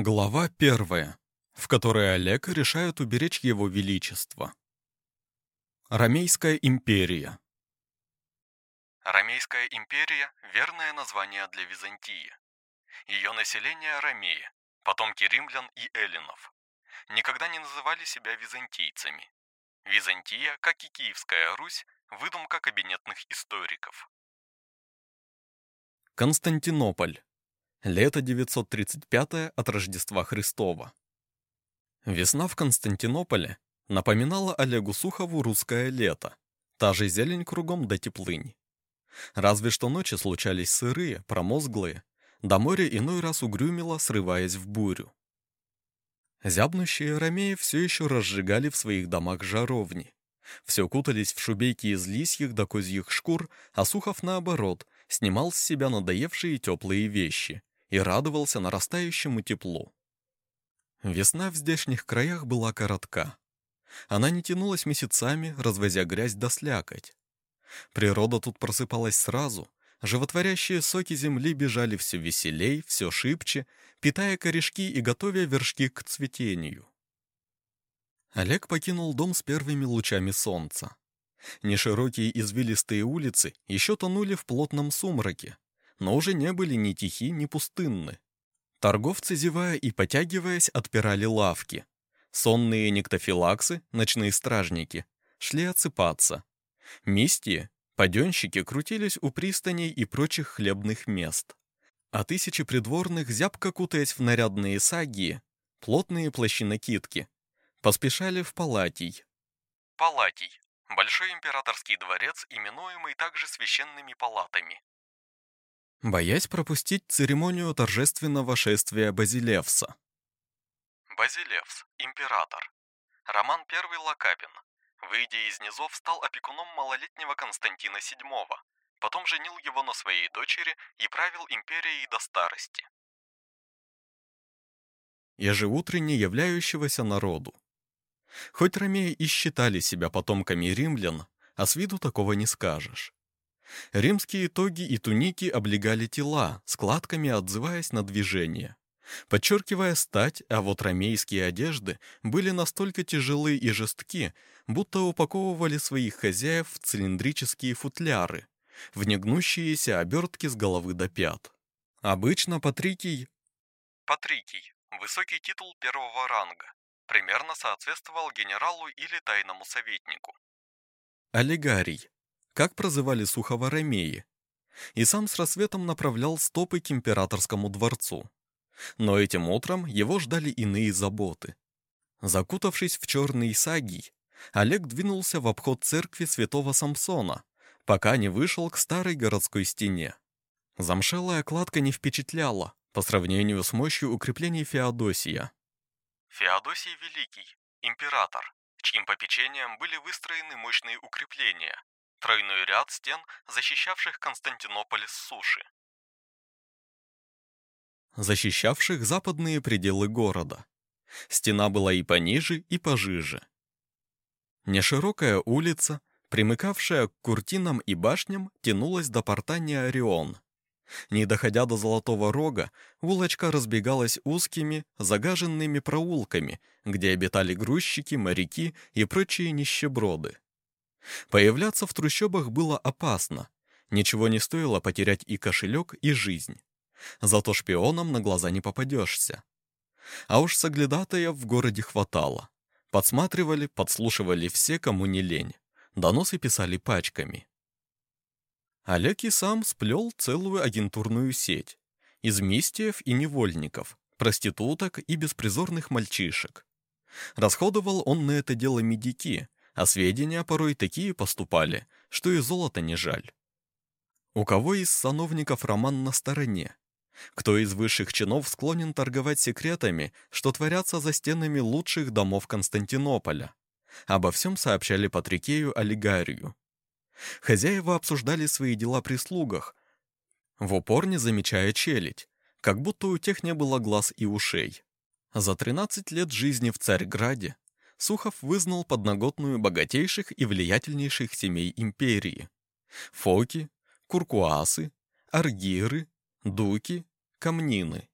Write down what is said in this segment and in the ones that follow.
Глава первая, в которой Олег решает уберечь его величество. Ромейская империя. Ромейская империя – верное название для Византии. Ее население – ромеи, потомки римлян и эллинов. Никогда не называли себя византийцами. Византия, как и Киевская Русь, выдумка кабинетных историков. Константинополь. Лето 935 от Рождества Христова. Весна в Константинополе напоминала Олегу Сухову русское лето. Та же зелень кругом да теплынь. Разве что ночи случались сырые, промозглые, до моря иной раз угрюмило, срываясь в бурю. Зябнущие ромеи все еще разжигали в своих домах жаровни. Все кутались в шубейки из лисьих до козьих шкур, а Сухов, наоборот, снимал с себя надоевшие теплые вещи, и радовался нарастающему теплу. Весна в здешних краях была коротка. Она не тянулась месяцами, развозя грязь до слякоть. Природа тут просыпалась сразу, животворящие соки земли бежали все веселей, все шибче, питая корешки и готовя вершки к цветению. Олег покинул дом с первыми лучами солнца. Неширокие извилистые улицы еще тонули в плотном сумраке, но уже не были ни тихи, ни пустынны. Торговцы, зевая и потягиваясь, отпирали лавки. Сонные нектофилаксы, ночные стражники, шли отсыпаться. Мистии, паденщики крутились у пристаней и прочих хлебных мест. А тысячи придворных, зябко кутаясь в нарядные саги, плотные плащи-накидки, поспешали в Палатий. Палатий – большой императорский дворец, именуемый также священными палатами боясь пропустить церемонию торжественного шествия Базилевса. Базилевс, император. Роман I Лакапин. Выйдя из низов, стал опекуном малолетнего Константина VII, потом женил его на своей дочери и правил империей до старости. Ежеутренне являющегося народу. Хоть ромеи и считали себя потомками римлян, а с виду такого не скажешь. Римские тоги и туники облегали тела, складками отзываясь на движение. Подчеркивая стать, а вот ромейские одежды были настолько тяжелы и жестки, будто упаковывали своих хозяев в цилиндрические футляры, в негнущиеся обертки с головы до пят. Обычно Патрикий... Патрикий – высокий титул первого ранга, примерно соответствовал генералу или тайному советнику. Олигарий как прозывали Сухого ромеи, и сам с рассветом направлял стопы к императорскому дворцу. Но этим утром его ждали иные заботы. Закутавшись в черный сагий, Олег двинулся в обход церкви святого Самсона, пока не вышел к старой городской стене. Замшелая кладка не впечатляла по сравнению с мощью укреплений Феодосия. Феодосий Великий, император, чьим попечением были выстроены мощные укрепления, тройной ряд стен, защищавших Константинополь с суши. Защищавших западные пределы города. Стена была и пониже, и пожиже. Неширокая улица, примыкавшая к куртинам и башням, тянулась до порта Неорион. Не доходя до Золотого Рога, улочка разбегалась узкими, загаженными проулками, где обитали грузчики, моряки и прочие нищеброды. Появляться в трущобах было опасно. Ничего не стоило потерять и кошелек, и жизнь. Зато шпионам на глаза не попадешься. А уж соглядатая в городе хватало. Подсматривали, подслушивали все, кому не лень. Доносы писали пачками. Олег и сам сплел целую агентурную сеть. Из мистиев и невольников, проституток и беспризорных мальчишек. Расходовал он на это дело медики, а сведения порой такие поступали, что и золота не жаль. У кого из сановников роман на стороне? Кто из высших чинов склонен торговать секретами, что творятся за стенами лучших домов Константинополя? Обо всем сообщали Патрикею Олигарию. Хозяева обсуждали свои дела при слугах, в упор не замечая челядь, как будто у тех не было глаз и ушей. За 13 лет жизни в Царьграде Сухов вызнал подноготную богатейших и влиятельнейших семей империи. Фоки, куркуасы, аргиры, дуки, камнины.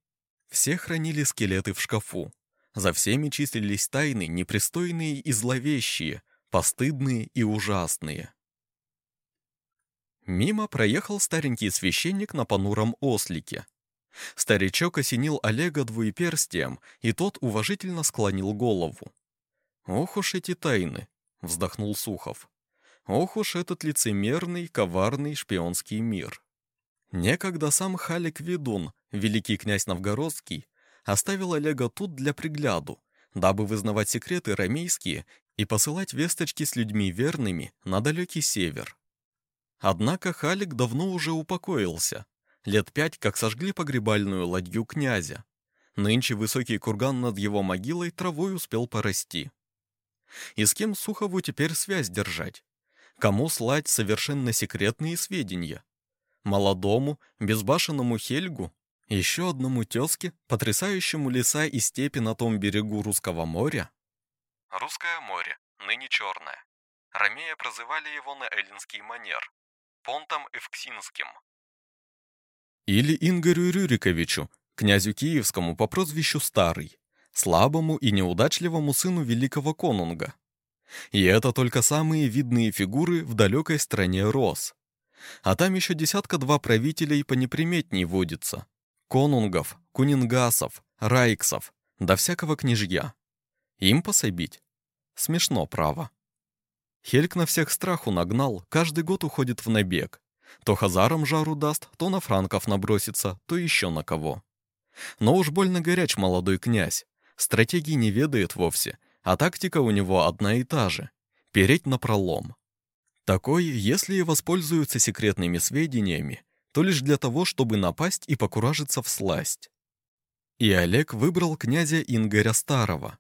Все хранили скелеты в шкафу. За всеми числились тайны, непристойные и зловещие, постыдные и ужасные. Мимо проехал старенький священник на понуром ослике. Старичок осенил Олега двуеперстием, и тот уважительно склонил голову. «Ох уж эти тайны!» — вздохнул Сухов. «Ох уж этот лицемерный, коварный шпионский мир!» Некогда сам Халик Ведун, великий князь Новгородский, оставил Олега тут для пригляду, дабы вызнавать секреты рамейские и посылать весточки с людьми верными на далекий север. Однако Халик давно уже упокоился, лет пять как сожгли погребальную ладью князя. Нынче высокий курган над его могилой травой успел порасти. И с кем Сухову теперь связь держать? Кому слать совершенно секретные сведения? Молодому, безбашенному Хельгу? Еще одному тезке, потрясающему леса и степи на том берегу Русского моря? Русское море, ныне черное. Ромея прозывали его на эллинский манер. Понтом Эвксинским. Или Ингорю Рюриковичу, князю Киевскому по прозвищу Старый, слабому и неудачливому сыну великого конунга. И это только самые видные фигуры в далекой стране Рос. А там еще десятка-два правителей понеприметней водится. Конунгов, кунингасов, райксов, да всякого княжья. Им пособить? Смешно, право. Хельк на всех страху нагнал, каждый год уходит в набег. То хазарам жару даст, то на франков набросится, то еще на кого. Но уж больно горяч молодой князь. Стратегии не ведает вовсе, а тактика у него одна и та же — переть на пролом. Такой, если и воспользуются секретными сведениями, то лишь для того, чтобы напасть и покуражиться в сласть. И Олег выбрал князя Ингоря Старого.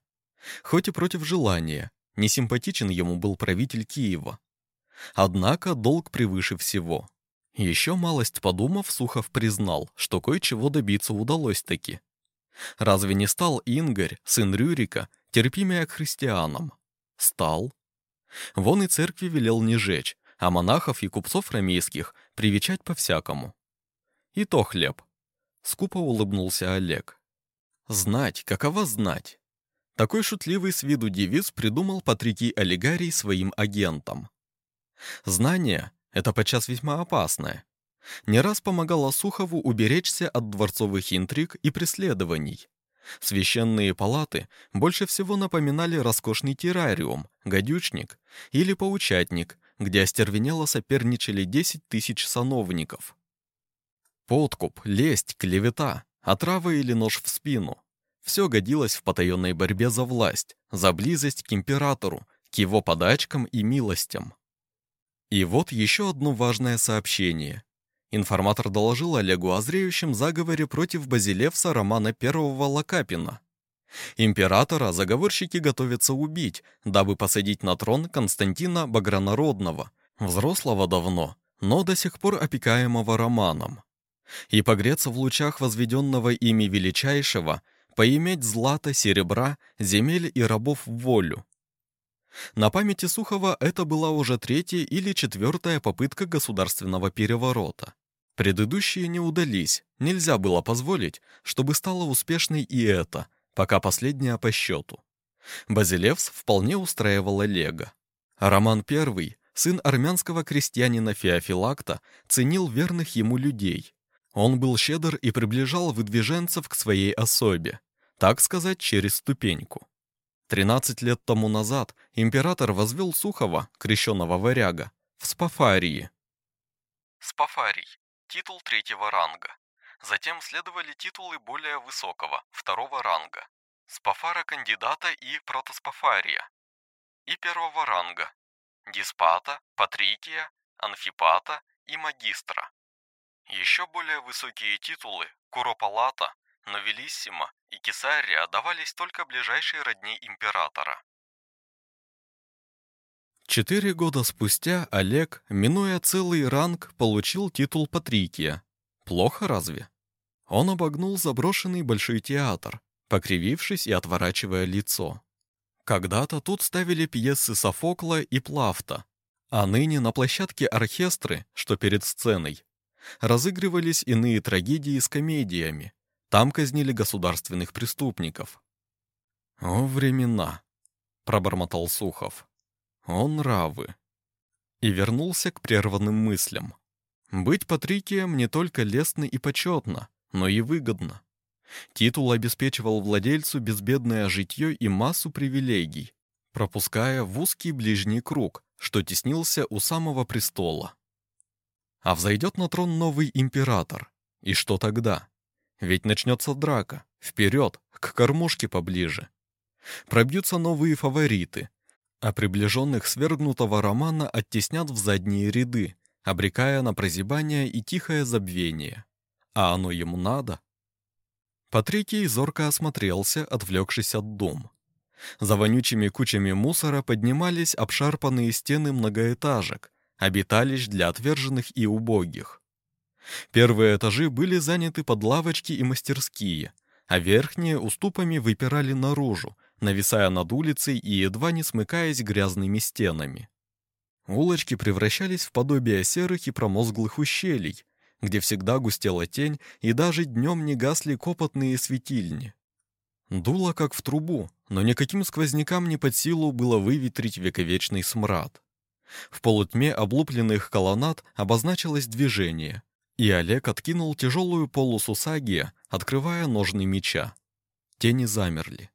Хоть и против желания, несимпатичен ему был правитель Киева. Однако долг превыше всего. Еще малость подумав, Сухов признал, что кое-чего добиться удалось таки. Разве не стал Ингорь, сын Рюрика, терпимее к христианам? Стал. Вон и церкви велел не жечь, а монахов и купцов рамейских привечать по-всякому. И то хлеб. Скупо улыбнулся Олег. Знать, какова знать? Такой шутливый с виду девиз придумал Патрикий Олигарий своим агентам. Знание это подчас весьма опасное. Не раз помогало Сухову уберечься от дворцовых интриг и преследований. Священные палаты больше всего напоминали роскошный террариум, гадючник или паучатник, где остервенело соперничали 10 тысяч сановников. Подкуп, лесть, клевета, отрава или нож в спину. Все годилось в потаенной борьбе за власть, за близость к императору, к его подачкам и милостям. И вот еще одно важное сообщение. Информатор доложил Олегу о зреющем заговоре против Базилевса Романа Первого Лакапина. Императора заговорщики готовятся убить, дабы посадить на трон Константина Багранародного, взрослого давно, но до сих пор опекаемого Романом. И погреться в лучах возведенного ими величайшего, поиметь злата, серебра, земель и рабов в волю, на памяти Сухова это была уже третья или четвертая попытка государственного переворота. Предыдущие не удались, нельзя было позволить, чтобы стало успешной и это, пока последняя по счету. Базилевс вполне устраивал Олега. Роман I, сын армянского крестьянина Феофилакта, ценил верных ему людей. Он был щедр и приближал выдвиженцев к своей особе, так сказать, через ступеньку. Тринадцать лет тому назад император возвел Сухова, крещенного варяга, в Спафарии. Спафарий – титул третьего ранга. Затем следовали титулы более высокого, второго ранга. Спафара кандидата и протоспафария. И первого ранга. Диспата, патрикия, анфипата и магистра. Еще более высокие титулы – куропалата, но Велиссима и Кесария давались только ближайшей родне императора. Четыре года спустя Олег, минуя целый ранг, получил титул Патрикия. Плохо разве? Он обогнул заброшенный большой театр, покривившись и отворачивая лицо. Когда-то тут ставили пьесы Софокла и Плафта, а ныне на площадке оркестры, что перед сценой, разыгрывались иные трагедии с комедиями, Там казнили государственных преступников. «О, времена!» — пробормотал Сухов. «О, нравы!» И вернулся к прерванным мыслям. Быть Патрикием не только лестно и почетно, но и выгодно. Титул обеспечивал владельцу безбедное житье и массу привилегий, пропуская в узкий ближний круг, что теснился у самого престола. А взойдет на трон новый император. И что тогда? Ведь начнется драка. Вперед, к кормушке поближе. Пробьются новые фавориты, а приближенных свергнутого романа оттеснят в задние ряды, обрекая на прозябание и тихое забвение. А оно ему надо? Патрикий зорко осмотрелся, отвлекшись от дом. За вонючими кучами мусора поднимались обшарпанные стены многоэтажек, обиталищ для отверженных и убогих. Первые этажи были заняты под лавочки и мастерские, а верхние уступами выпирали наружу, нависая над улицей и едва не смыкаясь грязными стенами. Улочки превращались в подобие серых и промозглых ущелий, где всегда густела тень и даже днем не гасли копотные светильни. Дуло как в трубу, но никаким сквознякам не под силу было выветрить вековечный смрад. В полутьме облупленных колоннад обозначилось движение, и Олег откинул тяжелую полосу сагия, открывая ножны меча. Тени замерли.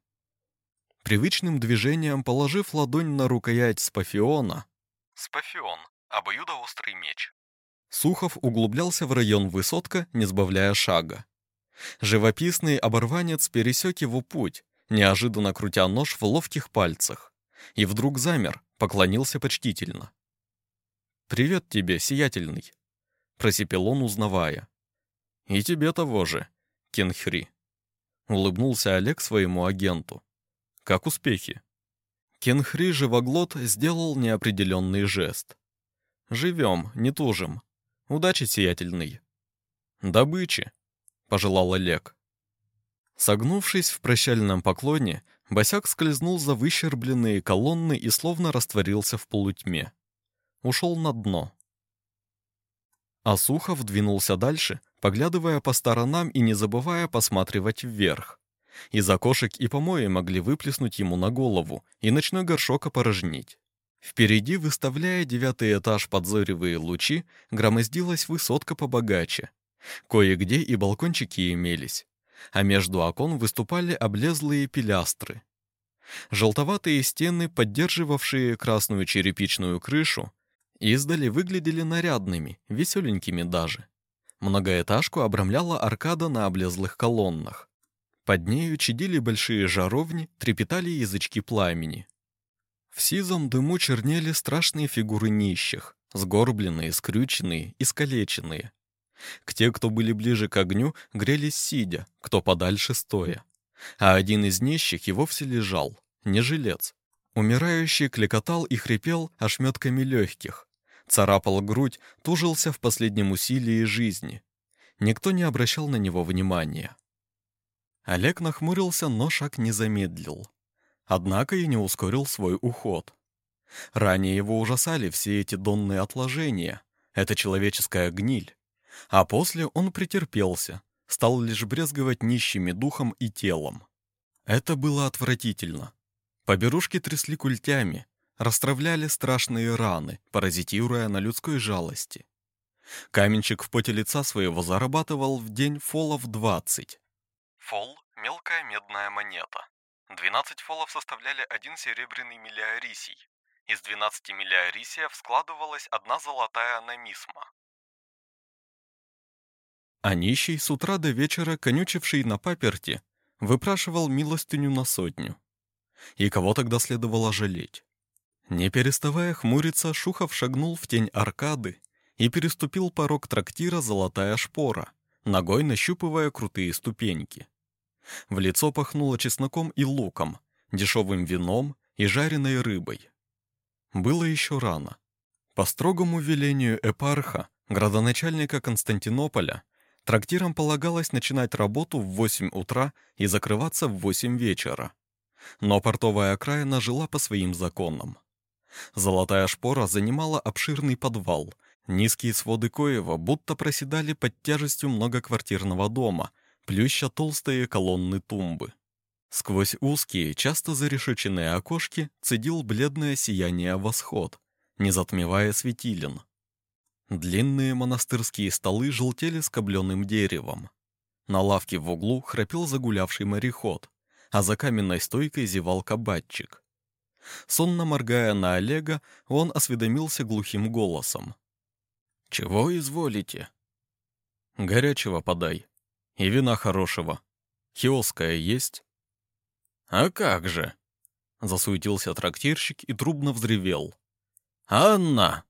Привычным движением, положив ладонь на рукоять Спафиона, Спафион — обоюдоострый меч. Сухов углублялся в район высотка, не сбавляя шага. Живописный оборванец пересек его путь, неожиданно крутя нож в ловких пальцах, и вдруг замер, поклонился почтительно. «Привет тебе, сиятельный!» — просипел он, узнавая. «И тебе того же, Кенхри!» — улыбнулся Олег своему агенту. «Как успехи?» Кенхри живоглот сделал неопределенный жест. «Живем, не тужим. Удачи, сиятельный!» «Добычи!» — пожелал Олег. Согнувшись в прощальном поклоне, босяк скользнул за выщербленные колонны и словно растворился в полутьме. Ушел на дно. А Сухов двинулся дальше, поглядывая по сторонам и не забывая посматривать вверх. Из окошек и помои могли выплеснуть ему на голову и ночной горшок опорожнить. Впереди, выставляя девятый этаж под зоревые лучи, громоздилась высотка побогаче. Кое-где и балкончики имелись а между окон выступали облезлые пилястры. Желтоватые стены, поддерживавшие красную черепичную крышу, издали выглядели нарядными, веселенькими даже. Многоэтажку обрамляла аркада на облезлых колоннах. Под нею чадили большие жаровни, трепетали язычки пламени. В сизом дыму чернели страшные фигуры нищих, сгорбленные, скрюченные, искалеченные. К те, кто были ближе к огню, грелись сидя, кто подальше стоя. А один из нищих и вовсе лежал, не жилец. Умирающий клекотал и хрипел ошметками легких. Царапал грудь, тужился в последнем усилии жизни. Никто не обращал на него внимания. Олег нахмурился, но шаг не замедлил. Однако и не ускорил свой уход. Ранее его ужасали все эти донные отложения. Это человеческая гниль. А после он претерпелся, стал лишь брезговать нищими духом и телом. Это было отвратительно. Поберушки трясли культями, расстравляли страшные раны, паразитируя на людской жалости. Каменщик в поте лица своего зарабатывал в день фолов 20. Фол – мелкая медная монета. 12 фолов составляли один серебряный миллиарисий. Из 12 миллиарисиев складывалась одна золотая намисма. А нищий с утра до вечера, конючивший на паперти, выпрашивал милостыню на сотню. И кого тогда следовало жалеть? Не переставая хмуриться, Шухов шагнул в тень аркады и переступил порог трактира «Золотая шпора», ногой нащупывая крутые ступеньки. В лицо пахнуло чесноком и луком, дешевым вином и жареной рыбой. Было еще рано. По строгому велению эпарха, градоначальника Константинополя, Трактирам полагалось начинать работу в 8 утра и закрываться в 8 вечера. Но портовая окраина жила по своим законам. Золотая шпора занимала обширный подвал. Низкие своды коева будто проседали под тяжестью многоквартирного дома, плюща толстые колонны тумбы. Сквозь узкие, часто зарешеченные окошки цедил бледное сияние восход, не затмевая светилен. Длинные монастырские столы желтели скобленным деревом. На лавке в углу храпел загулявший мореход, а за каменной стойкой зевал кабачик. Сонно моргая на Олега, он осведомился глухим голосом. «Чего изволите?» «Горячего подай. И вина хорошего. Хиоская есть?» «А как же?» Засуетился трактирщик и трубно взревел. «Анна!»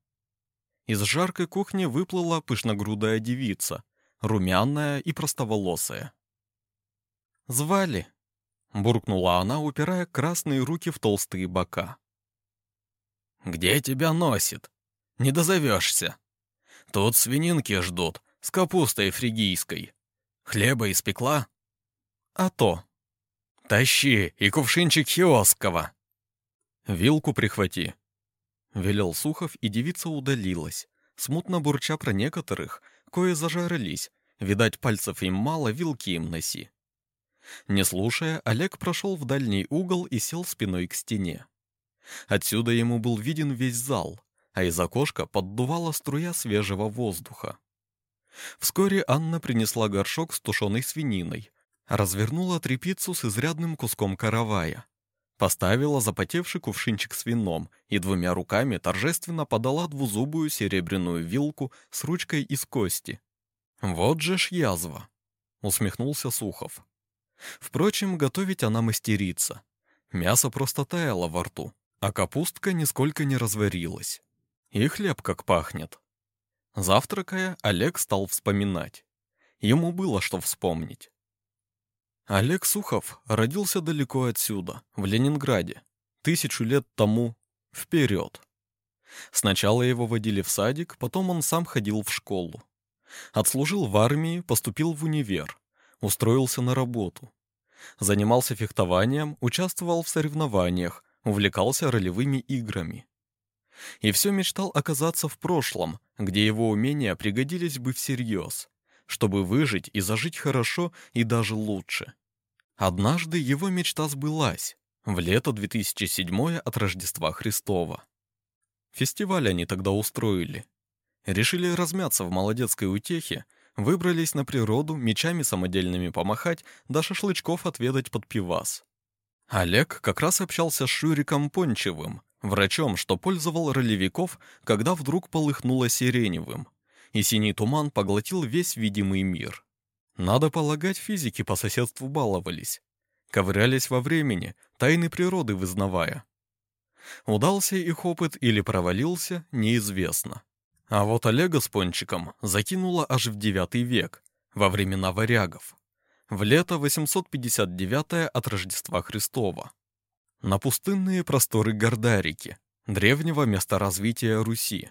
Из жаркой кухни выплыла пышногрудая девица, румяная и простоволосая. «Звали?» — буркнула она, упирая красные руки в толстые бока. «Где тебя носит? Не дозовешься. Тут свининки ждут, с капустой фригийской. Хлеба испекла?» «А то», «Тащи и кувшинчик хиоского!» «Вилку прихвати!» Велел Сухов, и девица удалилась, смутно бурча про некоторых, кое зажарились, видать, пальцев им мало, вилки им носи. Не слушая, Олег прошел в дальний угол и сел спиной к стене. Отсюда ему был виден весь зал, а из окошка поддувала струя свежего воздуха. Вскоре Анна принесла горшок с тушеной свининой, развернула трепицу с изрядным куском каравая, поставила запотевший кувшинчик с вином и двумя руками торжественно подала двузубую серебряную вилку с ручкой из кости. «Вот же ж язва!» — усмехнулся Сухов. Впрочем, готовить она мастерица. Мясо просто таяло во рту, а капустка нисколько не разварилась. И хлеб как пахнет. Завтракая, Олег стал вспоминать. Ему было что вспомнить. Олег Сухов родился далеко отсюда, в Ленинграде, тысячу лет тому вперед. Сначала его водили в садик, потом он сам ходил в школу. Отслужил в армии, поступил в универ, устроился на работу. Занимался фехтованием, участвовал в соревнованиях, увлекался ролевыми играми. И все мечтал оказаться в прошлом, где его умения пригодились бы всерьез, чтобы выжить и зажить хорошо и даже лучше. Однажды его мечта сбылась. В лето 2007 от Рождества Христова. Фестиваль они тогда устроили. Решили размяться в молодецкой утехе, выбрались на природу, мечами самодельными помахать, да шашлычков отведать под пивас. Олег как раз общался с Шуриком Пончевым, врачом, что пользовал ролевиков, когда вдруг полыхнуло сиреневым, и синий туман поглотил весь видимый мир. Надо полагать, физики по соседству баловались. Ковырялись во времени, тайны природы вызнавая. Удался их опыт или провалился, неизвестно. А вот Олега с Пончиком закинуло аж в девятый век, во времена варягов. В лето 859 от Рождества Христова. На пустынные просторы Гордарики, древнего места развития Руси.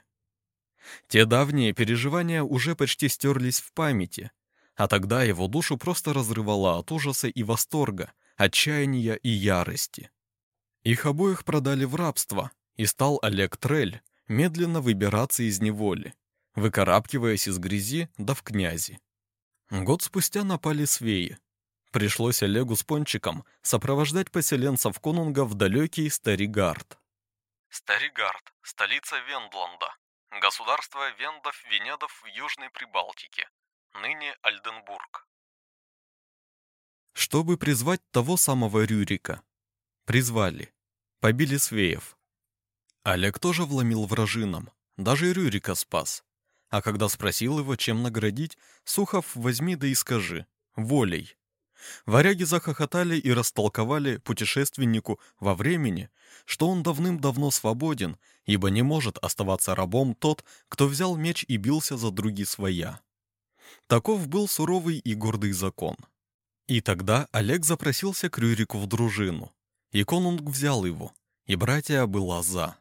Те давние переживания уже почти стерлись в памяти, а тогда его душу просто разрывало от ужаса и восторга, отчаяния и ярости. Их обоих продали в рабство, и стал Олег Трель медленно выбираться из неволи, выкарабкиваясь из грязи да в князи. Год спустя напали свеи. Пришлось Олегу с Пончиком сопровождать поселенцев конунга в далекий Старигард. Старигард – столица Вендланда, государство Вендов-Венедов в Южной Прибалтике, ныне Альденбург. Чтобы призвать того самого Рюрика. Призвали. Побили Свеев. Олег тоже вломил вражинам, даже Рюрика спас. А когда спросил его, чем наградить, Сухов возьми да и скажи. Волей. Варяги захохотали и растолковали путешественнику во времени, что он давным-давно свободен, ибо не может оставаться рабом тот, кто взял меч и бился за други своя. Таков был суровый и гордый закон. И тогда Олег запросился к Рюрику в дружину, и конунг взял его, и братья была за.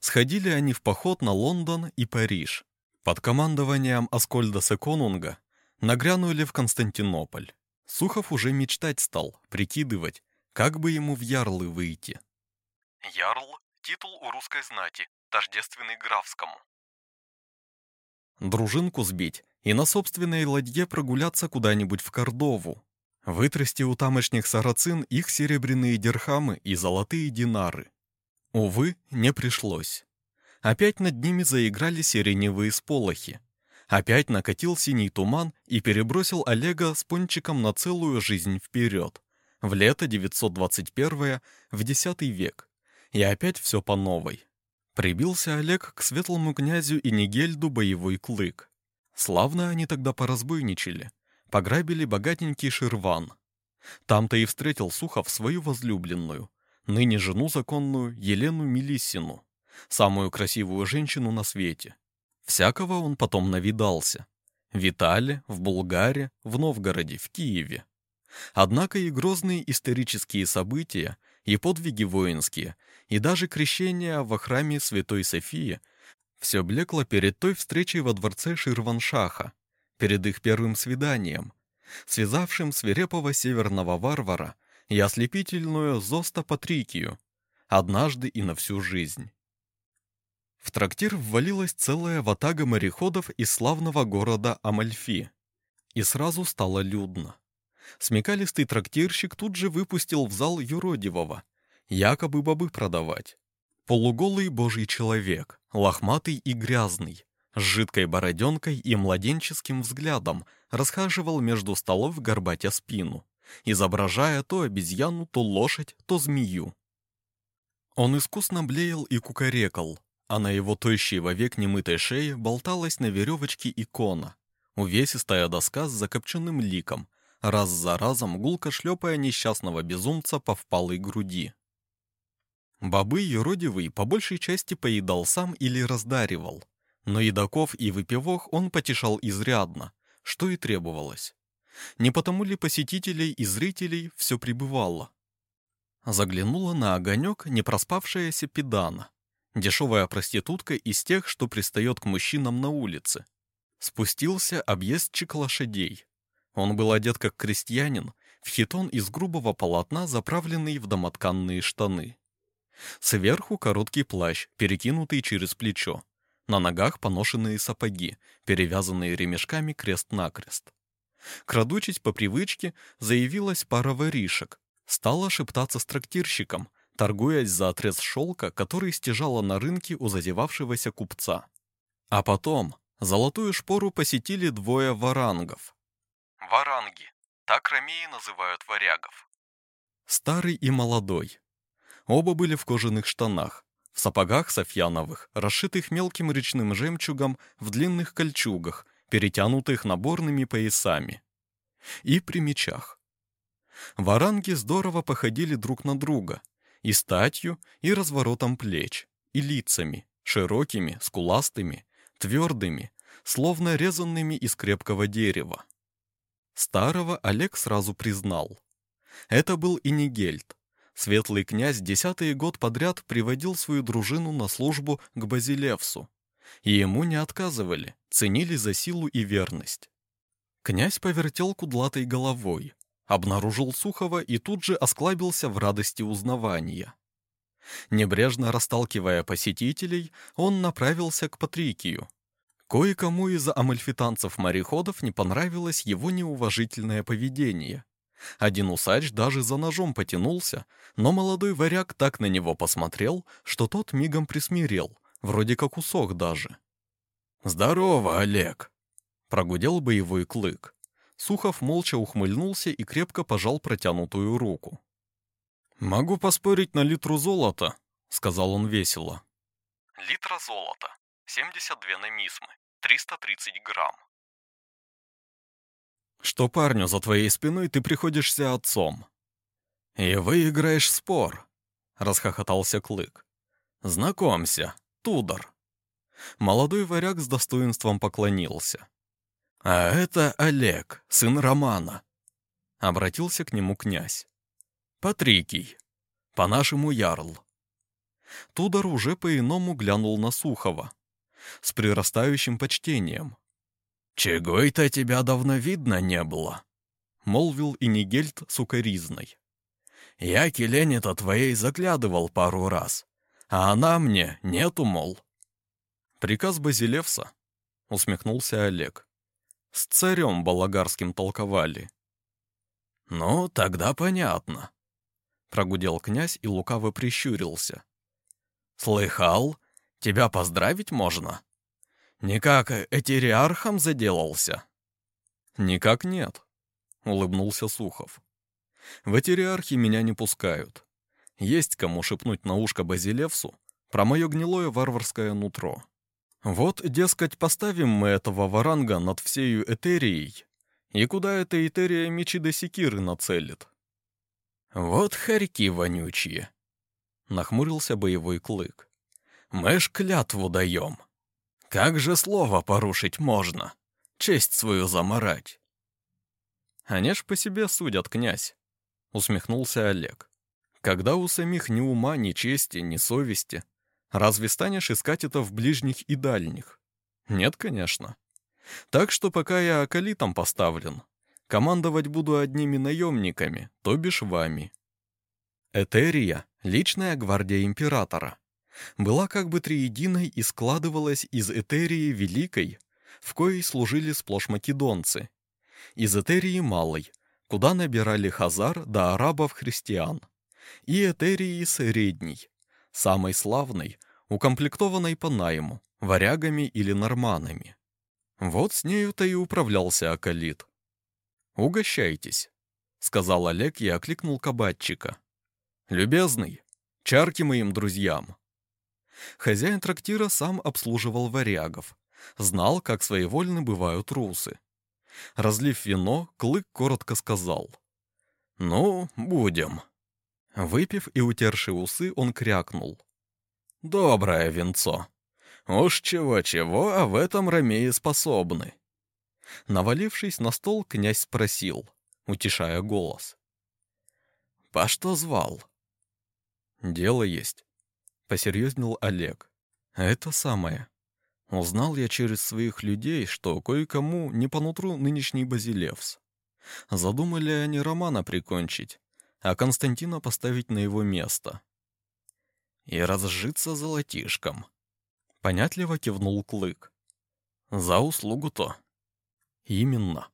Сходили они в поход на Лондон и Париж. Под командованием Аскольдаса Конунга нагрянули в Константинополь. Сухов уже мечтать стал, прикидывать, как бы ему в ярлы выйти. Ярл – титул у русской знати, тождественный графскому. Дружинку сбить и на собственной ладье прогуляться куда-нибудь в Кордову, вытрясти у тамошних сарацин их серебряные дирхамы и золотые динары. Увы, не пришлось. Опять над ними заиграли сиреневые сполохи. Опять накатил синий туман и перебросил Олега с пончиком на целую жизнь вперед, в лето 921 в X век. И опять все по новой. Прибился Олег к светлому князю и Нигельду боевой клык. Славно они тогда поразбойничали. Пограбили богатенький Ширван. Там-то и встретил Сухов свою возлюбленную, ныне жену законную Елену Мелиссину, самую красивую женщину на свете. Всякого он потом навидался. В Италии, в Булгарии, в Новгороде, в Киеве. Однако и грозные исторические события, и подвиги воинские, и даже крещение во храме Святой Софии все блекло перед той встречей во дворце Ширваншаха, перед их первым свиданием, связавшим свирепого северного варвара и ослепительную Зоста Патрикию, однажды и на всю жизнь. В трактир ввалилась целая ватага мореходов из славного города Амальфи, и сразу стало людно. Смекалистый трактирщик тут же выпустил в зал юродивого, якобы бобы продавать. Полуголый божий человек, лохматый и грязный, с жидкой бороденкой и младенческим взглядом, расхаживал между столов, горбатя спину, изображая то обезьяну, то лошадь, то змею. Он искусно блеял и кукарекал, а на его тощей вовек немытой шее болталась на веревочке икона, увесистая доска с закопченным ликом, раз за разом гулко шлепая несчастного безумца по впалой груди. Бобы юродивый по большей части поедал сам или раздаривал, но едоков и выпивох он потешал изрядно, что и требовалось. Не потому ли посетителей и зрителей все прибывало? Заглянула на огонек непроспавшаяся педана, дешевая проститутка из тех, что пристает к мужчинам на улице. Спустился объездчик лошадей. Он был одет как крестьянин, в хитон из грубого полотна, заправленный в домотканные штаны. Сверху короткий плащ, перекинутый через плечо. На ногах поношенные сапоги, перевязанные ремешками крест-накрест. Крадучись по привычке, заявилась пара воришек. Стала шептаться с трактирщиком, торгуясь за отрез шелка, который стяжала на рынке у зазевавшегося купца. А потом золотую шпору посетили двое варангов. Варанги. Так ромеи называют варягов. Старый и молодой. Оба были в кожаных штанах, в сапогах софьяновых, расшитых мелким речным жемчугом, в длинных кольчугах, перетянутых наборными поясами. И при мечах. Варанги здорово походили друг на друга, и статью, и разворотом плеч, и лицами, широкими, скуластыми, твердыми, словно резанными из крепкого дерева. Старого Олег сразу признал. Это был Инигельд, Светлый князь десятый год подряд приводил свою дружину на службу к Базилевсу, и ему не отказывали, ценили за силу и верность. Князь повертел кудлатой головой, обнаружил Сухова и тут же осклабился в радости узнавания. Небрежно расталкивая посетителей, он направился к Патрикию. Кое-кому из амальфитанцев-мореходов не понравилось его неуважительное поведение. Один усач даже за ножом потянулся, но молодой варяг так на него посмотрел, что тот мигом присмирел, вроде как усох даже. «Здорово, Олег!» — прогудел боевой клык. Сухов молча ухмыльнулся и крепко пожал протянутую руку. «Могу поспорить на литру золота», — сказал он весело. «Литра золота. 72 намисмы. 330 грамм что парню за твоей спиной ты приходишься отцом. И выиграешь спор, — расхохотался Клык. Знакомься, Тудор. Молодой варяг с достоинством поклонился. А это Олег, сын Романа. Обратился к нему князь. Патрикий, по-нашему ярл. Тудор уже по-иному глянул на Сухова. С прирастающим почтением, «Чего это тебя давно видно не было?» — молвил и Нигельд сукоризной. «Я к Елене-то твоей заглядывал пару раз, а она мне нету, мол». «Приказ Базилевса», — усмехнулся Олег. С царем Балагарским толковали. «Ну, тогда понятно», — прогудел князь и лукаво прищурился. «Слыхал? Тебя поздравить можно? Никак этериархом заделался?» «Никак нет», — улыбнулся Сухов. «В этериархи меня не пускают. Есть кому шепнуть на ушко Базилевсу про мое гнилое варварское нутро. Вот, дескать, поставим мы этого варанга над всею Этерией, и куда эта Этерия мечи до секиры нацелит? Вот хорьки вонючие, нахмурился боевой клык. Мы ж клятву даем. Как же слово порушить можно? Честь свою заморать. Они ж по себе судят, князь, усмехнулся Олег. Когда у самих ни ума, ни чести, ни совести, Разве станешь искать это в ближних и дальних? Нет, конечно. Так что пока я акалитом поставлен, командовать буду одними наемниками, то бишь вами. Этерия, личная гвардия императора, была как бы триединой и складывалась из Этерии Великой, в коей служили сплошь македонцы, из Этерии Малой, куда набирали хазар да арабов-христиан, и Этерии Средней, самой славной, укомплектованной по найму, варягами или норманами. Вот с нею-то и управлялся Акалит. «Угощайтесь», — сказал Олег и окликнул кабатчика. «Любезный, чарки моим друзьям». Хозяин трактира сам обслуживал варягов, знал, как своевольны бывают русы. Разлив вино, Клык коротко сказал. «Ну, будем». Выпив и утерши усы, он крякнул. «Доброе венцо. Уж чего-чего, а в этом ромеи способны». Навалившись на стол, князь спросил, утешая голос. «По что звал?» «Дело есть», — посерьезнел Олег. «Это самое. Узнал я через своих людей, что кое-кому не по нутру нынешний Базилевс. Задумали они Романа прикончить, а Константина поставить на его место. И разжиться золотишком. Понятливо кивнул Клык. За услугу-то. Именно.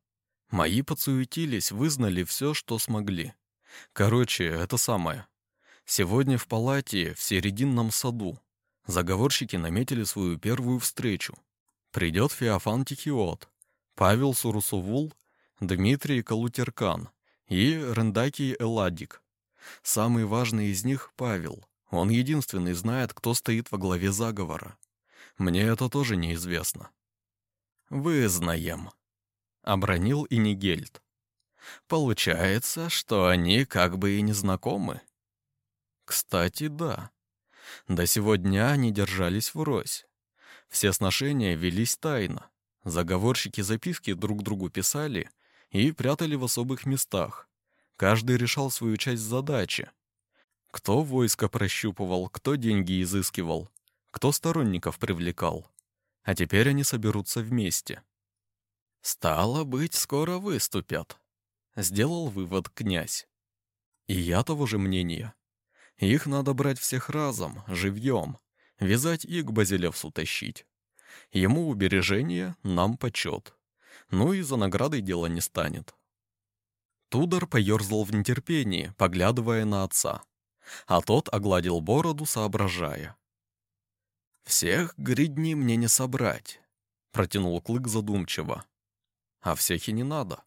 Мои подсуетились, вызнали все, что смогли. Короче, это самое. Сегодня в палате в Серединном саду заговорщики наметили свою первую встречу. Придет Феофан Тихиот, Павел Сурусувул, Дмитрий Калутеркан, и Рендакий Эладик. Самый важный из них — Павел. Он единственный знает, кто стоит во главе заговора. Мне это тоже неизвестно. «Вызнаем», — обронил и Нигельд. «Получается, что они как бы и не знакомы». Кстати, да. До сего дня они держались врозь. Все сношения велись тайно. Заговорщики записки друг другу писали — и прятали в особых местах. Каждый решал свою часть задачи. Кто войско прощупывал, кто деньги изыскивал, кто сторонников привлекал. А теперь они соберутся вместе. «Стало быть, скоро выступят», — сделал вывод князь. И я того же мнения. Их надо брать всех разом, живьем, вязать и к Базилевсу тащить. Ему убережение, нам почет. Ну и за наградой дело не станет. Тудор поерзал в нетерпении, поглядывая на отца. А тот огладил бороду, соображая. «Всех гридни мне не собрать», — протянул Клык задумчиво. «А всех и не надо.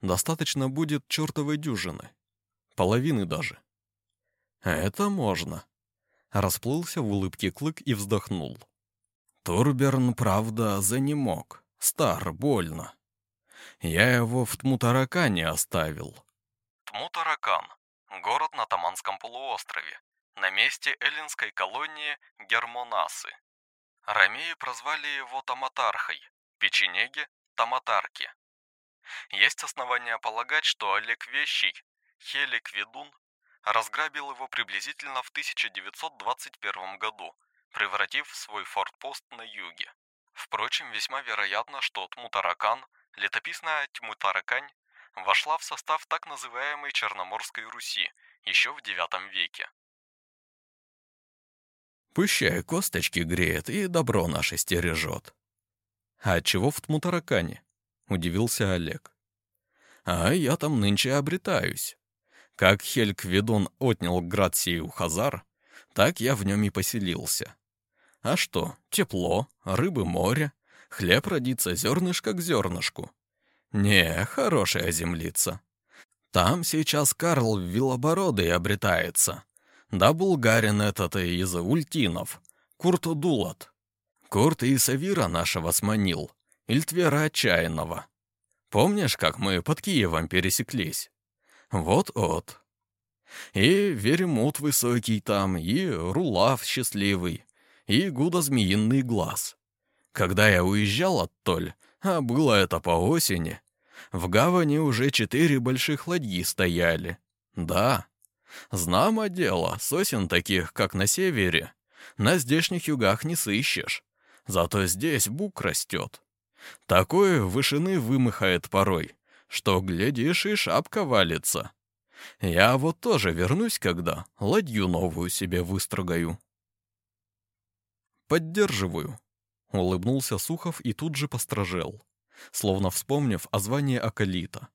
Достаточно будет чертовой дюжины. Половины даже». «Это можно», — расплылся в улыбке Клык и вздохнул. Турберн, правда, занемог. Стар, больно. Я его в Тмутаракане оставил. Тмутаракан. Город на Таманском полуострове. На месте эллинской колонии Гермонасы. Ромеи прозвали его Таматархой, печенеги – Таматарки. Есть основания полагать, что Олег Вещий, Хелик Ведун, разграбил его приблизительно в 1921 году, превратив свой фортпост на юге. Впрочем, весьма вероятно, что Тмутаракан, летописная Тьмутаракань, вошла в состав так называемой Черноморской Руси еще в IX веке. «Пущай косточки греет и добро наше стережет». «А чего в Тмутаракане?» — удивился Олег. «А я там нынче обретаюсь. Как Хельк-Ведон отнял град сей у Хазар, так я в нем и поселился. А что, тепло, рыбы море, хлеб родится зернышко к зернышку. Не, хорошая землица. Там сейчас Карл Вилобородый обретается. Да булгарин этот из Ультинов, Курт Дулат. Курт и Савира нашего сманил, Ильтвера Отчаянного. Помнишь, как мы под Киевом пересеклись? Вот-вот. И Веремут высокий там, и Рулав счастливый, и Гуда Змеиный глаз. Когда я уезжал оттоль, а было это по осени, в гавани уже четыре больших ладьи стояли. Да, знамо дело, сосен таких, как на севере, на здешних югах не сыщешь. Зато здесь бук растет. Такой вышины вымыхает порой, что, глядишь, и шапка валится. Я вот тоже вернусь когда, ладью новую себе выстрогаю. Поддерживаю. Улыбнулся Сухов и тут же постражел, словно вспомнив о звании Акалита.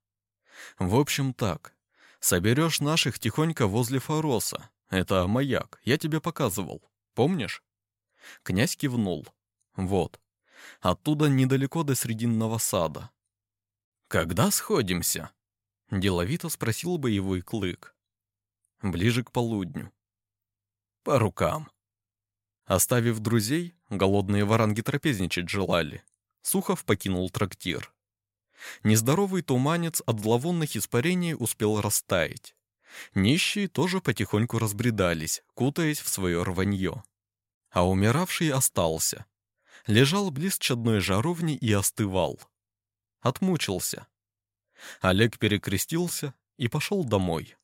В общем так, соберешь наших тихонько возле Фароса. Это маяк, я тебе показывал. Помнишь? Князь кивнул. Вот. Оттуда недалеко до Срединного сада. «Когда сходимся?» — деловито спросил боевой клык. «Ближе к полудню». «По рукам». Оставив друзей, голодные варанги трапезничать желали. Сухов покинул трактир. Нездоровый туманец от зловонных испарений успел растаять. Нищие тоже потихоньку разбредались, кутаясь в свое рванье. А умиравший остался. Лежал близ чадной жаровни и остывал. Отмучился. Олег перекрестился и пошел домой.